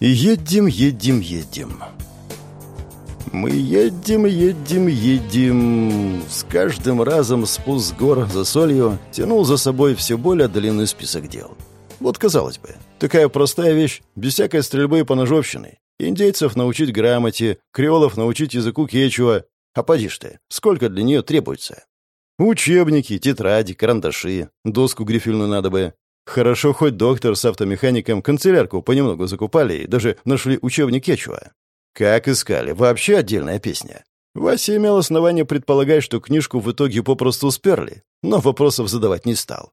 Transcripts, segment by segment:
Едем, едем, едем. Мы едем, едем, едем. С каждым разом спуск гор за солью тянул за собой все более длинный список дел. Вот, казалось бы, такая простая вещь, без всякой стрельбы и поножовщины. Индейцев научить грамоте, креолов научить языку кечуа. А поди ж ты, сколько для нее требуется? Учебники, тетради, карандаши, доску грифельную надо бы. Хорошо, хоть доктор с автомехаником канцелярку понемногу закупали и даже нашли учебник Кечуа. Как искали, вообще отдельная песня. Вася имел основание предполагать, что книжку в итоге попросту сперли, но вопросов задавать не стал.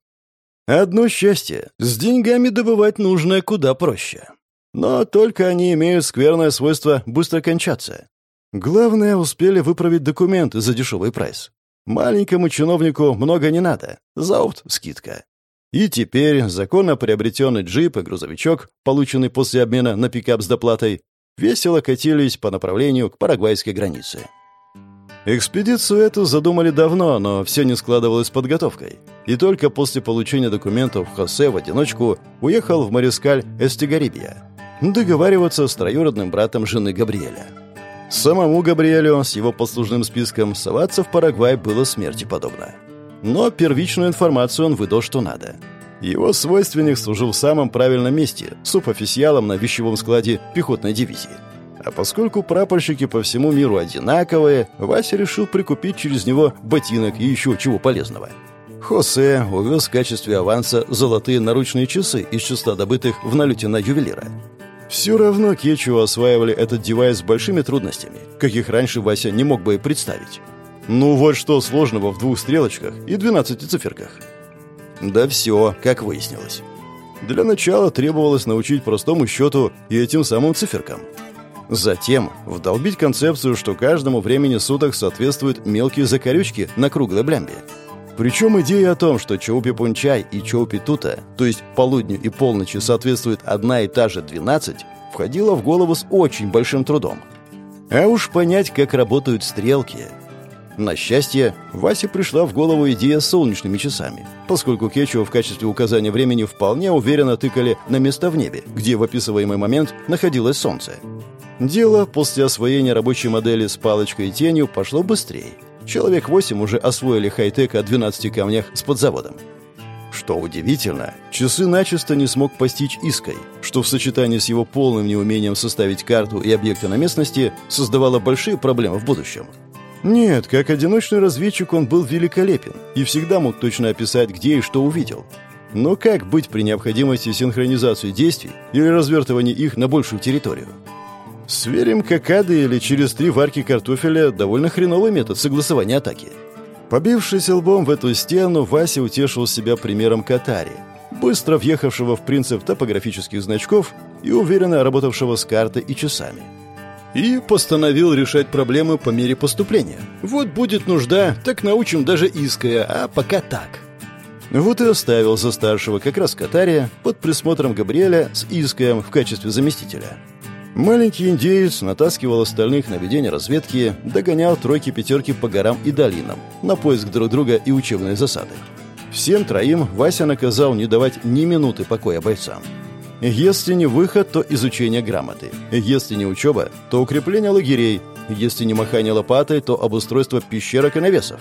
Одно счастье — с деньгами добывать нужное куда проще. Но только они имеют скверное свойство быстро кончаться. Главное, успели выправить документы за дешевый прайс. Маленькому чиновнику много не надо. За опт — скидка. И теперь законно приобретенный джип и грузовичок, полученный после обмена на пикап с доплатой, весело катились по направлению к парагвайской границе. Экспедицию эту задумали давно, но все не складывалось с подготовкой. И только после получения документов Хосе в одиночку уехал в Марискаль Эстигарибия договариваться с троюродным братом жены Габриэля. Самому Габриэлю с его послужным списком соваться в Парагвай было смерти подобно. Но первичную информацию он выдал что надо. Его свойственник служил в самом правильном месте, субофициалом на вещевом складе пехотной дивизии. А поскольку прапорщики по всему миру одинаковые, Вася решил прикупить через него ботинок и еще чего полезного. Хосе увез в качестве аванса золотые наручные часы из числа добытых в налете на ювелира. Все равно Кечу осваивали этот девайс с большими трудностями, каких раньше Вася не мог бы и представить. Ну вот что сложного в двух стрелочках и двенадцати циферках. Да все, как выяснилось. Для начала требовалось научить простому счету и этим самым циферкам. Затем вдолбить концепцию, что каждому времени суток соответствуют мелкие закорючки на круглой блямбе. Причем идея о том, что Чоупи Пунчай и Чоупи Тута, то есть полудню и полночи соответствует одна и та же 12, входила в голову с очень большим трудом. А уж понять, как работают стрелки – на счастье, Васе пришла в голову идея с солнечными часами, поскольку Кечуа в качестве указания времени вполне уверенно тыкали на места в небе, где в описываемый момент находилось солнце. Дело после освоения рабочей модели с палочкой и тенью пошло быстрее. Человек 8 уже освоили хай-тек о 12 камнях с подзаводом. Что удивительно, часы начисто не смог постичь Иской, что в сочетании с его полным неумением составить карту и объекты на местности создавало большие проблемы в будущем. Нет, как одиночный разведчик он был великолепен и всегда мог точно описать, где и что увидел. Но как быть при необходимости синхронизации действий или развертывания их на большую территорию? Сверим кокады или через три варки картофеля довольно хреновый метод согласования атаки. Побившись лбом в эту стену, Вася утешил себя примером Катари, быстро въехавшего в принцип топографических значков и уверенно работавшего с картой и часами и постановил решать проблемы по мере поступления. Вот будет нужда, так научим даже иская, а пока так. Вот и оставил за старшего как раз Катария под присмотром Габриэля с Искаем в качестве заместителя. Маленький индеец натаскивал остальных на ведение разведки, догонял тройки-пятерки по горам и долинам на поиск друг друга и учебные засады. Всем троим Вася наказал не давать ни минуты покоя бойцам. Если не выход, то изучение грамоты. Если не учеба, то укрепление лагерей. Если не махание лопатой, то обустройство пещерок и навесов.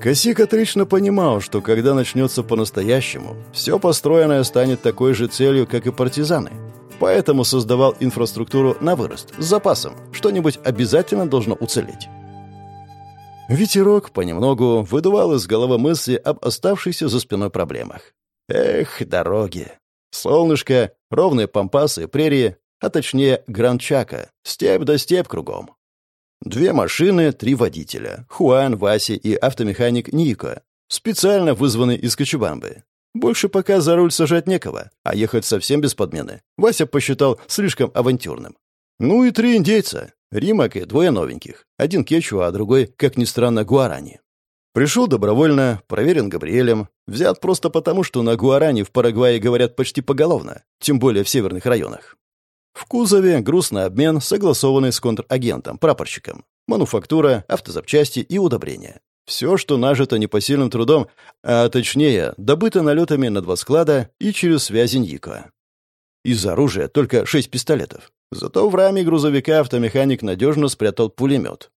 Косик отлично понимал, что когда начнется по-настоящему, все построенное станет такой же целью, как и партизаны. Поэтому создавал инфраструктуру на вырост, с запасом. Что-нибудь обязательно должно уцелеть. Ветерок понемногу выдувал из головы мысли об оставшихся за спиной проблемах. Эх, дороги. Солнышко, ровные пампасы, прерии, а точнее Гранчака, степь да степь кругом. Две машины, три водителя. Хуан, Вася и автомеханик Ника. Специально вызваны из Кочубамбы. Больше пока за руль сажать некого, а ехать совсем без подмены. Вася посчитал слишком авантюрным. Ну и три индейца. Римак и двое новеньких. Один кечуа, а другой, как ни странно, гуарани. Пришел добровольно, проверен Габриэлем, взят просто потому, что на Гуаране в Парагвае говорят почти поголовно, тем более в северных районах. В кузове грустный обмен, согласованный с контрагентом, прапорщиком, мануфактура, автозапчасти и удобрения. Все, что нажито непосильным трудом, а точнее, добыто налетами на два склада и через связи Ньика. Из оружия только шесть пистолетов. Зато в раме грузовика автомеханик надежно спрятал пулемет.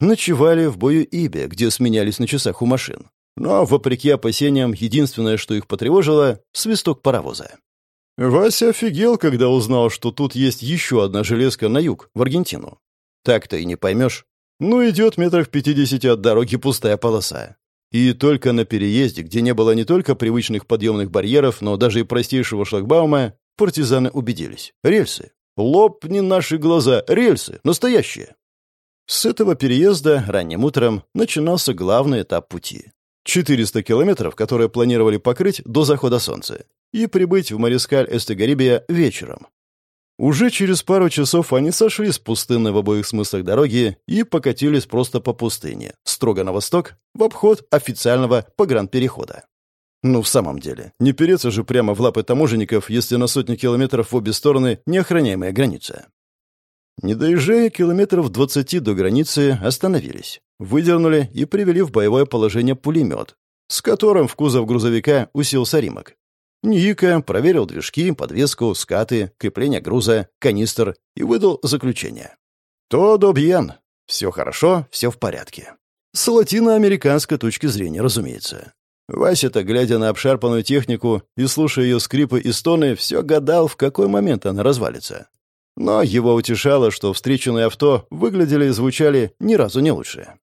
Ночевали в бою Ибе, где сменялись на часах у машин. Но, вопреки опасениям, единственное, что их потревожило — свисток паровоза. Вася офигел, когда узнал, что тут есть еще одна железка на юг, в Аргентину. Так-то и не поймешь. Ну, идет метров пятидесяти от дороги пустая полоса. И только на переезде, где не было не только привычных подъемных барьеров, но даже и простейшего шлагбаума, партизаны убедились. Рельсы. Лопни наши глаза. Рельсы. Настоящие. С этого переезда ранним утром начинался главный этап пути. 400 километров, которые планировали покрыть до захода солнца, и прибыть в Марискаль Эстегарибия вечером. Уже через пару часов они сошли с пустынной в обоих смыслах дороги и покатились просто по пустыне, строго на восток, в обход официального погранперехода. Ну, в самом деле, не переться же прямо в лапы таможенников, если на сотни километров в обе стороны неохраняемая граница. Не доезжая километров 20 до границы, остановились, выдернули и привели в боевое положение пулемет, с которым в кузов грузовика уселся Римок. Ника проверил движки, подвеску, скаты, крепление груза, канистр и выдал заключение. «Тодо бьен. Все хорошо, все в порядке». С латиноамериканской точки зрения, разумеется. Вася-то, глядя на обшарпанную технику и слушая ее скрипы и стоны, все гадал, в какой момент она развалится. Но его утешало, что встреченные авто выглядели и звучали ни разу не лучше.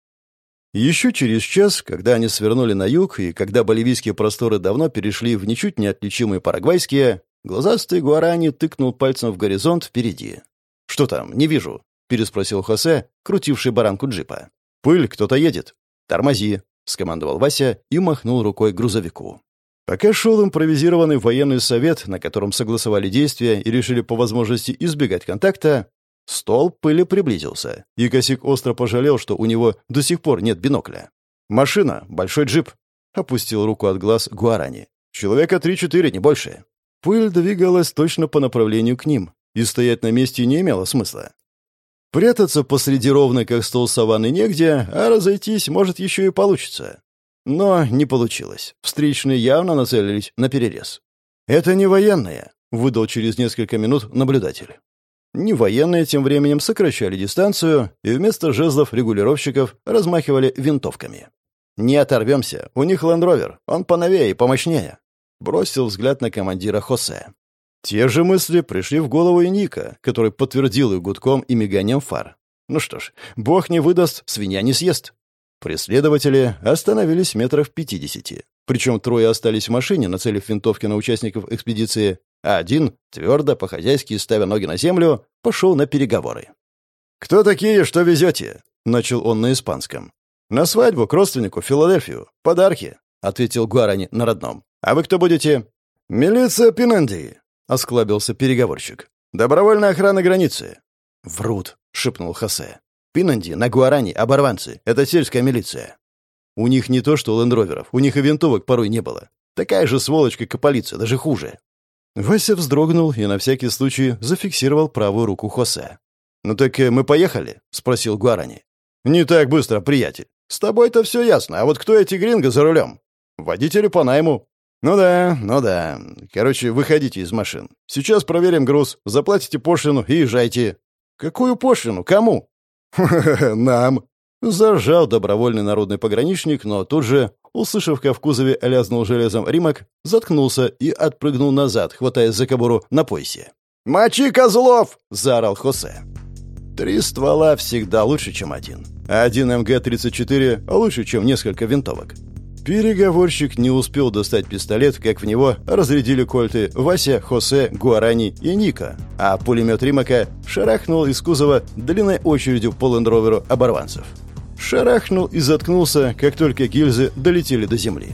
Еще через час, когда они свернули на юг, и когда боливийские просторы давно перешли в ничуть не отличимые парагвайские, глазастый Гуарани тыкнул пальцем в горизонт впереди. «Что там? Не вижу», — переспросил Хосе, крутивший баранку джипа. «Пыль, кто-то едет. Тормози», — скомандовал Вася и махнул рукой грузовику. Пока шел импровизированный военный совет, на котором согласовали действия и решили по возможности избегать контакта, Стол пыли приблизился, и Косик остро пожалел, что у него до сих пор нет бинокля. «Машина, большой джип», — опустил руку от глаз Гуарани. «Человека три-четыре, не больше». Пыль двигалась точно по направлению к ним, и стоять на месте не имело смысла. Прятаться посреди ровной, как стол саванны, негде, а разойтись, может, еще и получится. Но не получилось. Встречные явно нацелились на перерез. «Это не военные», — выдал через несколько минут наблюдатель. Не военные тем временем сокращали дистанцию и вместо жезлов-регулировщиков размахивали винтовками. «Не оторвемся. У них лендровер. Он поновее и помощнее». Бросил взгляд на командира Хосе. Те же мысли пришли в голову и Ника, который подтвердил их гудком и миганием фар. Ну что ж, бог не выдаст, свинья не съест. Преследователи остановились метров пятидесяти. Причем трое остались в машине, нацелив винтовки на участников экспедиции, а один, твердо, по-хозяйски ставя ноги на землю, пошел на переговоры. «Кто такие, что везете?» — начал он на испанском. «На свадьбу к родственнику в Филадельфию. Подарки», — ответил Гуарани на родном. «А вы кто будете?» «Милиция Пинандии», — осклабился переговорщик. «Добровольная охрана границы». «Врут», — шепнул Хосе. «Пинанди на Гуарани оборванцы. Это сельская милиция». У них не то что лендроверов, у них и винтовок порой не было. Такая же сволочь, как и полиция, даже хуже. Вася вздрогнул и на всякий случай зафиксировал правую руку Хосе. «Ну так э, мы поехали?» — спросил Гуарани. «Не так быстро, приятель. С тобой-то все ясно, а вот кто эти гринго за рулем?» «Водители по найму». «Ну да, ну да. Короче, выходите из машин. Сейчас проверим груз, заплатите пошлину и езжайте». «Какую пошлину? Кому?» «Нам», Заржал добровольный народный пограничник, но тут же, услышав, как в кузове лязнул железом Римок, заткнулся и отпрыгнул назад, хватаясь за кобуру на поясе. «Мочи козлов!» — заорал Хосе. Три ствола всегда лучше, чем один. Один МГ-34 лучше, чем несколько винтовок. Переговорщик не успел достать пистолет, как в него разрядили кольты Вася, Хосе, Гуарани и Ника, а пулемет Римака шарахнул из кузова длинной очередью по лендроверу оборванцев. Шарахнул и заткнулся, как только гильзы долетели до земли.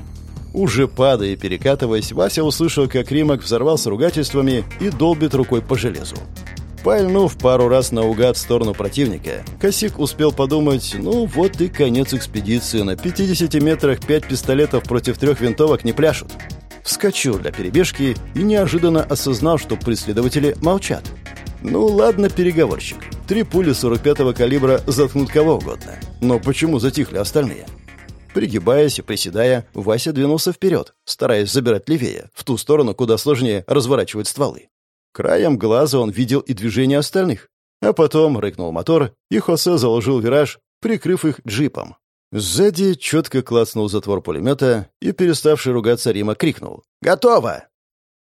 Уже падая и перекатываясь, Вася услышал, как Римок взорвался ругательствами и долбит рукой по железу. Пальнув пару раз наугад в сторону противника, Косик успел подумать, ну вот и конец экспедиции. На 50 метрах пять пистолетов против трех винтовок не пляшут. Вскочил для перебежки и неожиданно осознал, что преследователи молчат. Ну ладно, переговорщик. Три пули 45-го калибра заткнут кого угодно. Но почему затихли остальные? Пригибаясь и приседая, Вася двинулся вперед, стараясь забирать левее, в ту сторону, куда сложнее разворачивать стволы. Краем глаза он видел и движение остальных. А потом рыкнул мотор, и Хосе заложил вираж, прикрыв их джипом. Сзади четко клацнул затвор пулемета, и, переставший ругаться Рима, крикнул «Готово!».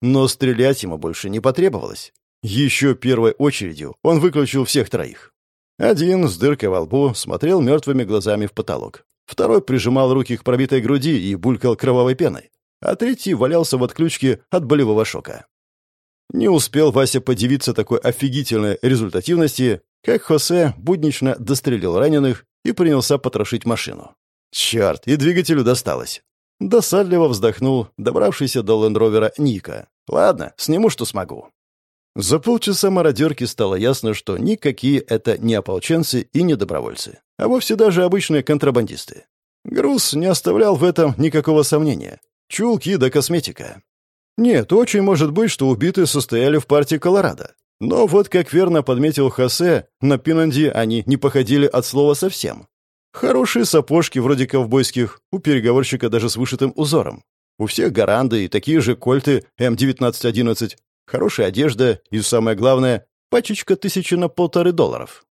Но стрелять ему больше не потребовалось. Еще первой очередью он выключил всех троих. Один с дыркой во лбу смотрел мертвыми глазами в потолок. Второй прижимал руки к пробитой груди и булькал кровавой пеной. А третий валялся в отключке от болевого шока. Не успел Вася подивиться такой офигительной результативности, как Хосе буднично дострелил раненых и принялся потрошить машину. Черт, и двигателю досталось. Досадливо вздохнул добравшийся до лендровера Ника. Ладно, сниму, что смогу. За полчаса мародерки стало ясно, что никакие это не ополченцы и не добровольцы, а вовсе даже обычные контрабандисты. Груз не оставлял в этом никакого сомнения. Чулки да косметика. Нет, очень может быть, что убитые состояли в партии Колорадо. Но вот, как верно подметил Хосе, на Пинанди они не походили от слова совсем. Хорошие сапожки, вроде ковбойских, у переговорщика даже с вышитым узором. У всех гаранды и такие же кольты М1911. Хорошая одежда и, самое главное, пачечка тысячи на полторы долларов.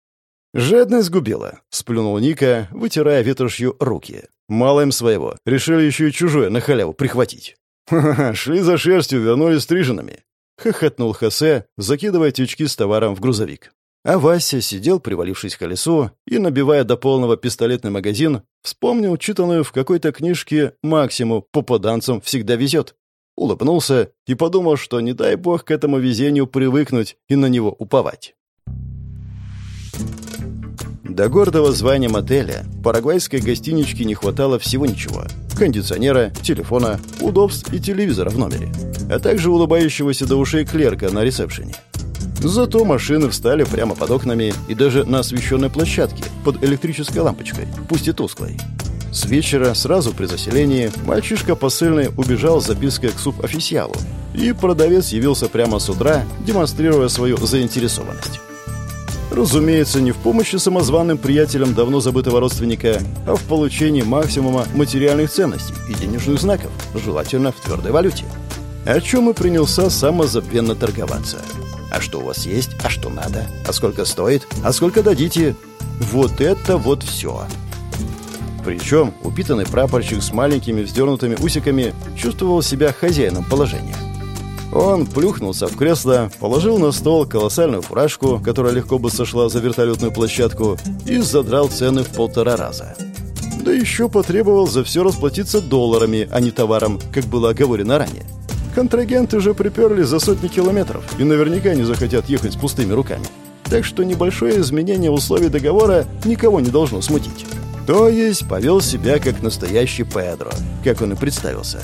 «Жадность сгубила», — сплюнул Ника, вытирая ветошью руки. «Мало им своего. Решили еще и чужое на халяву прихватить». «Ха-ха, шли за шерстью, вернулись стриженными», — хохотнул Хосе, закидывая тючки с товаром в грузовик. А Вася сидел, привалившись к колесу, и, набивая до полного пистолетный магазин, вспомнил читанную в какой-то книжке «Максиму попаданцам всегда везет». Улыбнулся и подумал, что не дай бог к этому везению привыкнуть и на него уповать. До гордого звания мотеля парагвайской гостинички не хватало всего ничего. Кондиционера, телефона, удобств и телевизора в номере, а также улыбающегося до ушей клерка на ресепшене. Зато машины встали прямо под окнами и даже на освещенной площадке под электрической лампочкой, пусть и тусклой. С вечера, сразу при заселении, мальчишка посыльный убежал с запиской к субофициалу, и продавец явился прямо с утра, демонстрируя свою заинтересованность. Разумеется, не в помощи самозваным приятелям давно забытого родственника, а в получении максимума материальных ценностей и денежных знаков, желательно в твердой валюте. О чем и принялся самозабвенно торговаться. А что у вас есть? А что надо? А сколько стоит? А сколько дадите? Вот это вот все. Причем упитанный прапорщик с маленькими вздернутыми усиками чувствовал себя хозяином положения. Он плюхнулся в кресло, положил на стол колоссальную фуражку, которая легко бы сошла за вертолетную площадку, и задрал цены в полтора раза. Да еще потребовал за все расплатиться долларами, а не товаром, как было оговорено ранее. Контрагенты же приперли за сотни километров и наверняка не захотят ехать с пустыми руками. Так что небольшое изменение условий договора никого не должно смутить. То есть повел себя как настоящий Педро, как он и представился.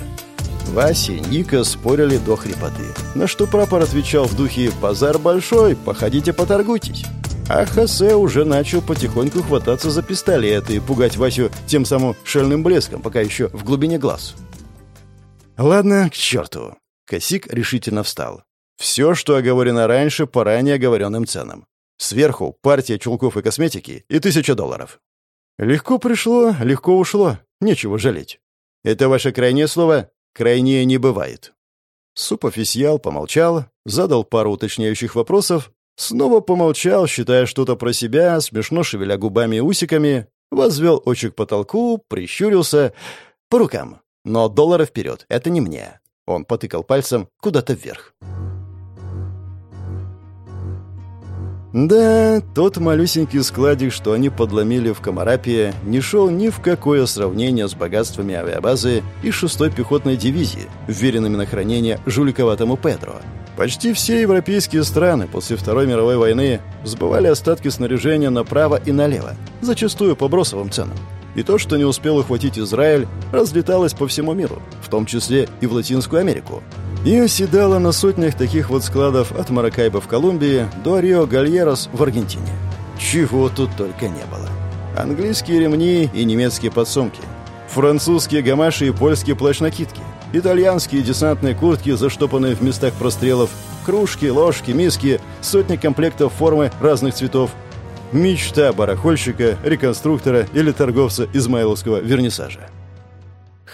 Вася и Ника спорили до хрипоты, на что прапор отвечал в духе «Базар большой, походите поторгуйтесь». А Хосе уже начал потихоньку хвататься за пистолет и пугать Васю тем самым шальным блеском, пока еще в глубине глаз. «Ладно, к черту». Косик решительно встал. «Все, что оговорено раньше, по ранее оговоренным ценам. Сверху партия чулков и косметики и тысяча долларов». «Легко пришло, легко ушло. Нечего жалеть». «Это ваше крайнее слово?» Крайнее не бывает. Супофициал помолчал, задал пару уточняющих вопросов, снова помолчал, считая что-то про себя, смешно шевеля губами и усиками, возвел очи к потолку, прищурился. По рукам. Но доллары вперед, это не мне. Он потыкал пальцем куда-то вверх. Да, тот малюсенький складик, что они подломили в Комарапе, не шел ни в какое сравнение с богатствами авиабазы и 6-й пехотной дивизии, вверенными на хранение жуликоватому Педро. Почти все европейские страны после Второй мировой войны сбывали остатки снаряжения направо и налево, зачастую по бросовым ценам. И то, что не успел ухватить Израиль, разлеталось по всему миру, в том числе и в Латинскую Америку, и оседала на сотнях таких вот складов от Маракайба в Колумбии до Рио-Гальерос в Аргентине. Чего тут только не было. Английские ремни и немецкие подсумки, французские гамаши и польские плащ-накидки, итальянские десантные куртки, заштопанные в местах прострелов, кружки, ложки, миски, сотни комплектов формы разных цветов. Мечта барахольщика, реконструктора или торговца измайловского вернисажа.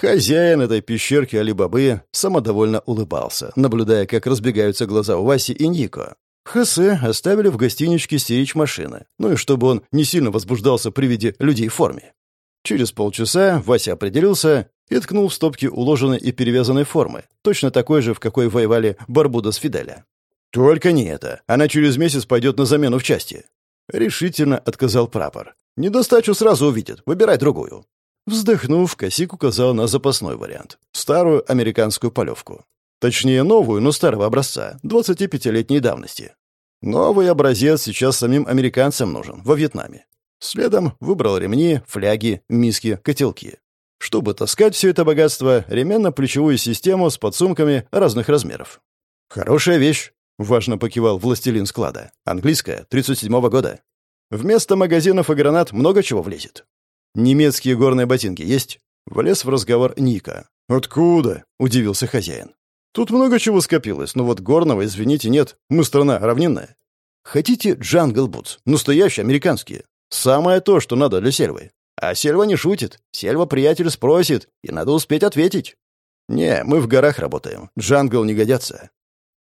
Хозяин этой пещерки Алибабы самодовольно улыбался, наблюдая, как разбегаются глаза у Васи и Нико. Хосе оставили в гостиничке стеречь машины, ну и чтобы он не сильно возбуждался при виде людей в форме. Через полчаса Вася определился и ткнул в стопки уложенной и перевязанной формы, точно такой же, в какой воевали Барбуда с Фиделя. «Только не это. Она через месяц пойдет на замену в части». Решительно отказал прапор. «Недостачу сразу увидит. Выбирай другую». Вздохнув, Косик указал на запасной вариант. Старую американскую полевку. Точнее, новую, но старого образца, 25-летней давности. Новый образец сейчас самим американцам нужен, во Вьетнаме. Следом выбрал ремни, фляги, миски, котелки. Чтобы таскать все это богатство, ременно-плечевую систему с подсумками разных размеров. «Хорошая вещь», — важно покивал властелин склада. «Английская, 37-го года. Вместо магазинов и гранат много чего влезет». «Немецкие горные ботинки есть?» Влез в разговор Ника. «Откуда?» — удивился хозяин. «Тут много чего скопилось, но вот горного, извините, нет. Мы страна равнинная». «Хотите jungle boots? Настоящие, американские. Самое то, что надо для Сельвы. А Сельва не шутит. Сельва приятель спросит, и надо успеть ответить. Не, мы в горах работаем. Jungle не годятся.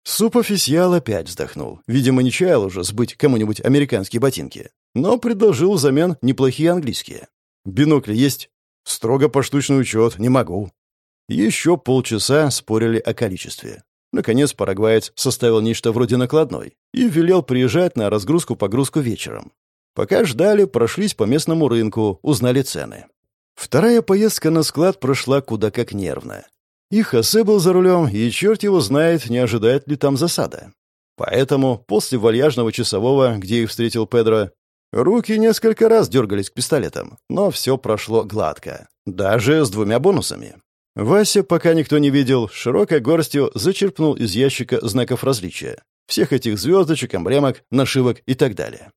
Суп-официал опять вздохнул. Видимо, не чаял уже сбыть кому-нибудь американские ботинки. Но предложил взамен неплохие английские. Бинокли есть? Строго поштучный учет, не могу. Еще полчаса спорили о количестве. Наконец парагваец составил нечто вроде накладной и велел приезжать на разгрузку-погрузку вечером. Пока ждали, прошлись по местному рынку, узнали цены. Вторая поездка на склад прошла куда как нервно. И Хосе был за рулем, и черт его знает, не ожидает ли там засада. Поэтому после вальяжного часового, где их встретил Педро, руки несколько раз дергались к пистолетам, но все прошло гладко. Даже с двумя бонусами. Вася, пока никто не видел, широкой горстью зачерпнул из ящика знаков различия. Всех этих звездочек, эмблемок, нашивок и так далее.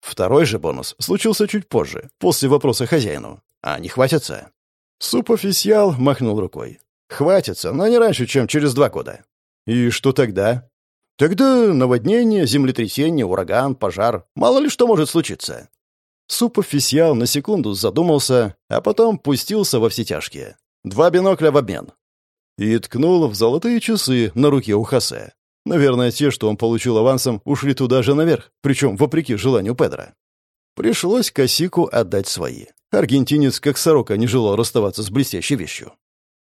Второй же бонус случился чуть позже, после вопроса хозяину. А не хватится? Суп-официал махнул рукой. Хватится, но не раньше, чем через два года. И что тогда? Тогда наводнение, землетрясение, ураган, пожар. Мало ли что может случиться. Суп-официал на секунду задумался, а потом пустился во все тяжкие. Два бинокля в обмен. И ткнул в золотые часы на руке у Хосе. Наверное, те, что он получил авансом, ушли туда же наверх, причем вопреки желанию Педро. Пришлось Косику отдать свои. Аргентинец, как сорока, не желал расставаться с блестящей вещью.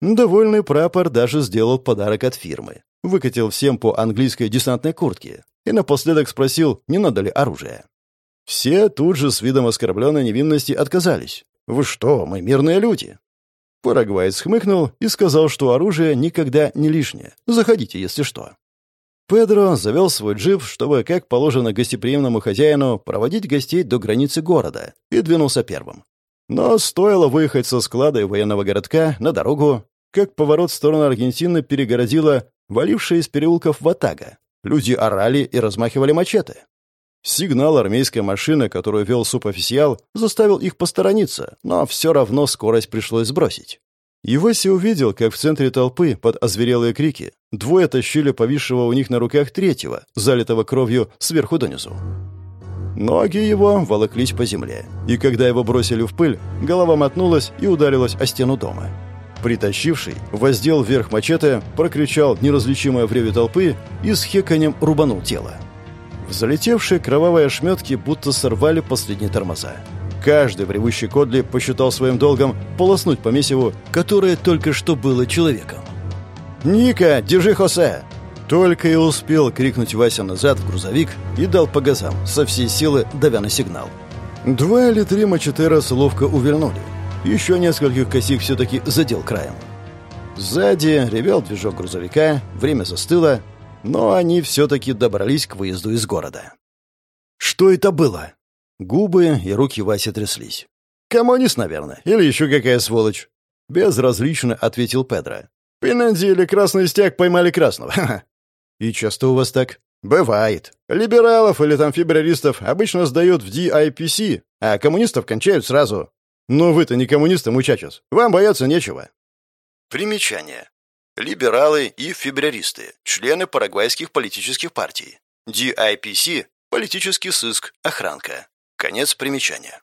Довольный прапор даже сделал подарок от фирмы. Выкатил всем по английской десантной куртке и напоследок спросил, не надо ли оружие. Все тут же с видом оскорбленной невинности отказались. «Вы что, мы мирные люди!» Парагвайец хмыкнул и сказал, что оружие никогда не лишнее. Заходите, если что. Педро завел свой джип, чтобы, как положено гостеприимному хозяину, проводить гостей до границы города, и двинулся первым. Но стоило выехать со склада и военного городка на дорогу, как поворот в сторону Аргентины перегородила валившая из переулков ватага. Люди орали и размахивали мачете. Сигнал армейской машины, которую вел субофициал, заставил их посторониться, но все равно скорость пришлось сбросить. И Вася увидел, как в центре толпы, под озверелые крики, двое тащили повисшего у них на руках третьего, залитого кровью сверху донизу. Ноги его волоклись по земле, и когда его бросили в пыль, голова мотнулась и ударилась о стену дома. Притащивший воздел вверх мачете, прокричал неразличимое в толпы и с хеканем рубанул тело. Взлетевшие кровавые ошметки будто сорвали последние тормоза. Каждый в ревущей Кодли посчитал своим долгом полоснуть по месиву, которое только что было человеком. «Ника, держи Хосе!» Только и успел крикнуть Вася назад в грузовик и дал по газам, со всей силы давя на сигнал. Два или три мачетерос ловко увернули. Еще нескольких косик все-таки задел краем. Сзади ревел движок грузовика, время застыло, но они все-таки добрались к выезду из города. «Что это было?» Губы и руки Васи тряслись. «Коммунист, наверное, или еще какая сволочь?» Безразлично ответил Педро. «Пенанди или красный стяг поймали красного. «И часто у вас так?» «Бывает. Либералов или там фибраристов обычно сдают в DIPC, а коммунистов кончают сразу. Но вы-то не коммунисты, мучачес. Вам бояться нечего». Примечание. Либералы и фибраристы, члены парагвайских политических партий. DIPC – политический сыск, охранка. Конец примечания.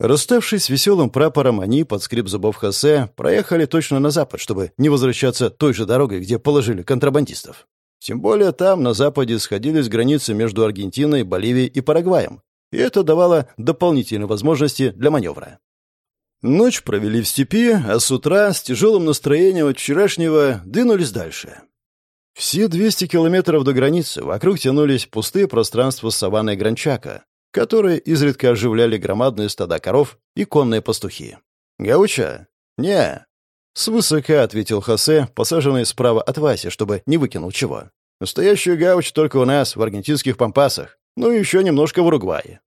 Расставшись с веселым прапором, они, под скрип зубов Хосе, проехали точно на запад, чтобы не возвращаться той же дорогой, где положили контрабандистов. Тем более там, на западе, сходились границы между Аргентиной, Боливией и Парагваем, и это давало дополнительные возможности для маневра. Ночь провели в степи, а с утра с тяжелым настроением от вчерашнего двинулись дальше. Все 200 километров до границы вокруг тянулись пустые пространства саванны Гранчака, которые изредка оживляли громадные стада коров и конные пастухи. «Гауча?» «Не». Свысока ответил Хосе, посаженный справа от Васи, чтобы не выкинул чего. «Настоящий гауч только у нас, в аргентинских пампасах, ну и еще немножко в Уругвае».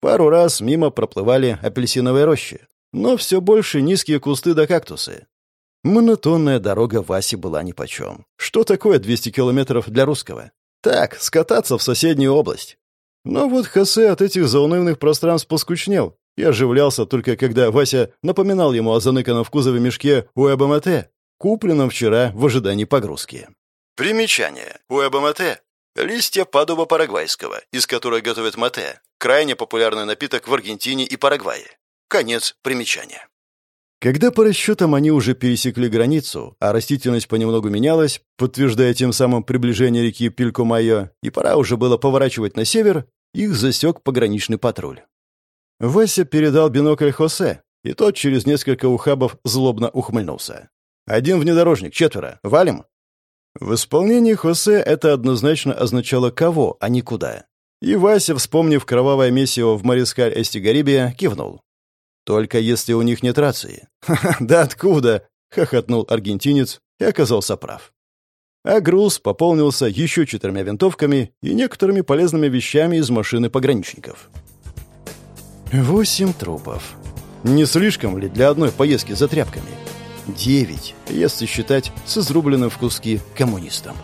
Пару раз мимо проплывали апельсиновые рощи, но все больше низкие кусты да кактусы. Монотонная дорога Васи была нипочем. Что такое 200 километров для русского? Так, скататься в соседнюю область. Но вот Хосе от этих заунывных пространств поскучнел и оживлялся только когда Вася напоминал ему о заныканном в кузове мешке Уэбамате, купленном вчера в ожидании погрузки. Примечание. Уэбамате – листья падуба парагвайского, из которой готовят мате, крайне популярный напиток в Аргентине и Парагвае. Конец примечания. Когда по расчетам они уже пересекли границу, а растительность понемногу менялась, подтверждая тем самым приближение реки Пилькомайо, и пора уже было поворачивать на север, их засек пограничный патруль. Вася передал бинокль Хосе, и тот через несколько ухабов злобно ухмыльнулся. «Один внедорожник, четверо. Валим?» В исполнении Хосе это однозначно означало кого, а не куда. И Вася, вспомнив кровавое месиво в Марискаль-Эстигарибе, кивнул. Только если у них нет рации. «Ха-ха, да откуда?» — хохотнул аргентинец и оказался прав. А груз пополнился еще четырьмя винтовками и некоторыми полезными вещами из машины пограничников. Восемь трупов. Не слишком ли для одной поездки за тряпками? Девять, если считать с изрубленным в куски коммунистом.